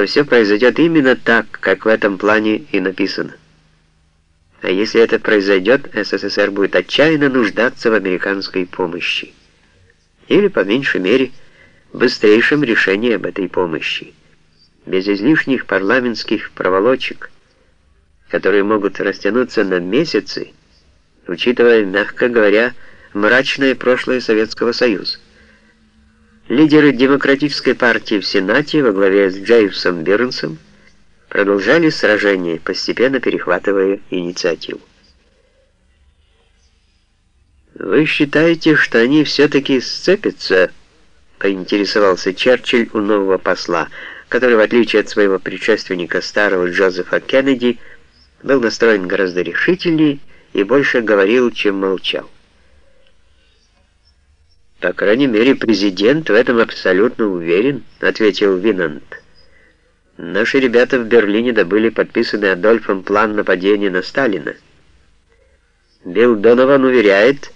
что все произойдет именно так, как в этом плане и написано. А если это произойдет, СССР будет отчаянно нуждаться в американской помощи. Или, по меньшей мере, в быстрейшем решении об этой помощи. Без излишних парламентских проволочек, которые могут растянуться на месяцы, учитывая, мягко говоря, мрачное прошлое Советского Союза. Лидеры Демократической партии в Сенате во главе с Джеймсом Бернсом продолжали сражение, постепенно перехватывая инициативу. «Вы считаете, что они все-таки сцепятся?» — поинтересовался Черчилль у нового посла, который, в отличие от своего предшественника старого Джозефа Кеннеди, был настроен гораздо решительнее и больше говорил, чем молчал. «По крайней мере, президент в этом абсолютно уверен», — ответил Винант. «Наши ребята в Берлине добыли подписанный Адольфом план нападения на Сталина. Билл Донован уверяет,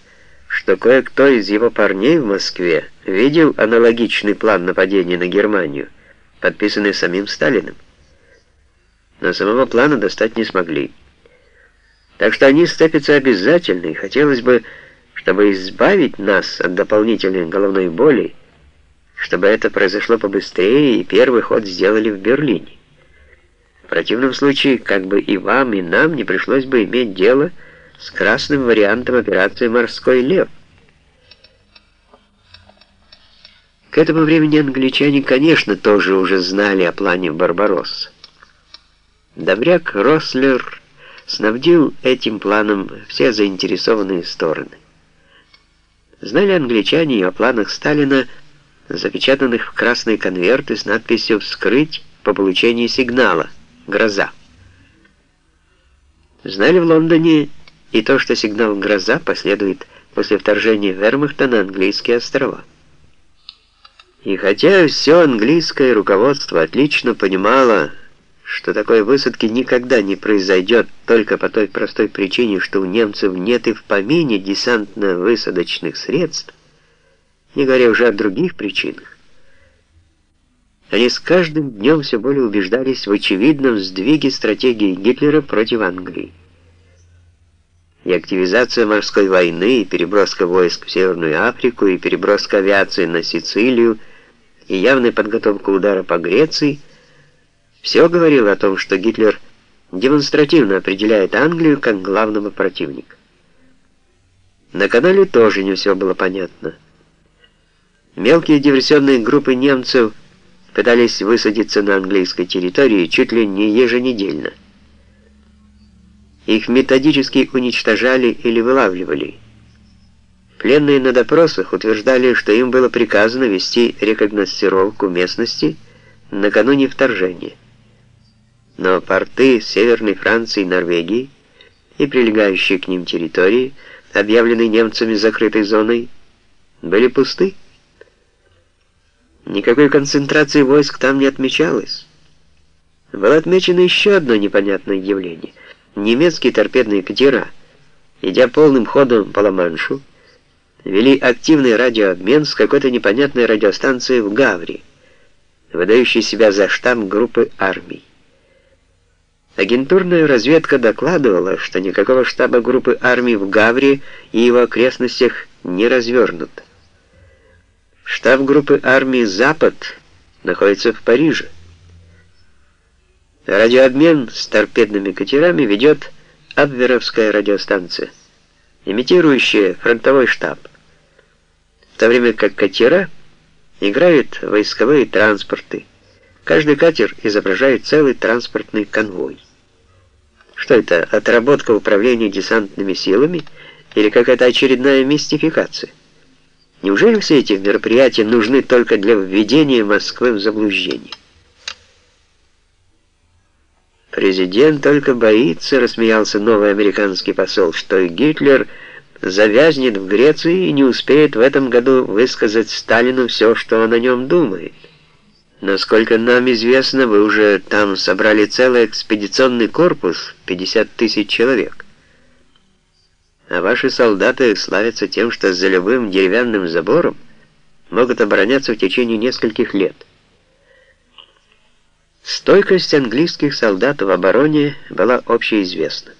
что кое-кто из его парней в Москве видел аналогичный план нападения на Германию, подписанный самим Сталиным. Но самого плана достать не смогли. Так что они сцепятся обязательно, и хотелось бы чтобы избавить нас от дополнительной головной боли, чтобы это произошло побыстрее и первый ход сделали в Берлине. В противном случае, как бы и вам, и нам не пришлось бы иметь дело с красным вариантом операции «Морской лев». К этому времени англичане, конечно, тоже уже знали о плане Барбаросса. Добряк Рослер снабдил этим планом все заинтересованные стороны. Знали англичане и о планах Сталина, запечатанных в красные конверты с надписью «Вскрыть по получении сигнала. Гроза». Знали в Лондоне и то, что сигнал «Гроза» последует после вторжения вермахта на английские острова. И хотя все английское руководство отлично понимало, что такой высадки никогда не произойдет только по той простой причине, что у немцев нет и в помине десантно-высадочных средств, не говоря уже о других причинах. Они с каждым днем все более убеждались в очевидном сдвиге стратегии Гитлера против Англии. И активизация морской войны, и переброска войск в Северную Африку, и переброска авиации на Сицилию, и явная подготовка удара по Греции – все говорило о том, что Гитлер демонстративно определяет Англию как главного противника. На канале тоже не все было понятно. Мелкие диверсионные группы немцев пытались высадиться на английской территории чуть ли не еженедельно. Их методически уничтожали или вылавливали. Пленные на допросах утверждали, что им было приказано вести рекогносцировку местности накануне вторжения но порты Северной Франции и Норвегии и прилегающие к ним территории, объявленные немцами закрытой зоной, были пусты. Никакой концентрации войск там не отмечалось. Было отмечено еще одно непонятное явление. Немецкие торпедные катера, идя полным ходом по Ла-Маншу, вели активный радиообмен с какой-то непонятной радиостанцией в Гаври, выдающей себя за штамп группы армий. Агентурная разведка докладывала, что никакого штаба группы армий в Гаври и его окрестностях не развернут. Штаб группы армии «Запад» находится в Париже. Радиообмен с торпедными катерами ведет Абверовская радиостанция, имитирующая фронтовой штаб, в то время как катера играют войсковые транспорты, Каждый катер изображает целый транспортный конвой. Что это, отработка управления десантными силами или какая-то очередная мистификация? Неужели все эти мероприятия нужны только для введения Москвы в заблуждение? Президент только боится, рассмеялся новый американский посол, что Гитлер завязнет в Греции и не успеет в этом году высказать Сталину все, что он о нем думает. Насколько нам известно, вы уже там собрали целый экспедиционный корпус, 50 тысяч человек. А ваши солдаты славятся тем, что за любым деревянным забором могут обороняться в течение нескольких лет. Стойкость английских солдат в обороне была общеизвестна.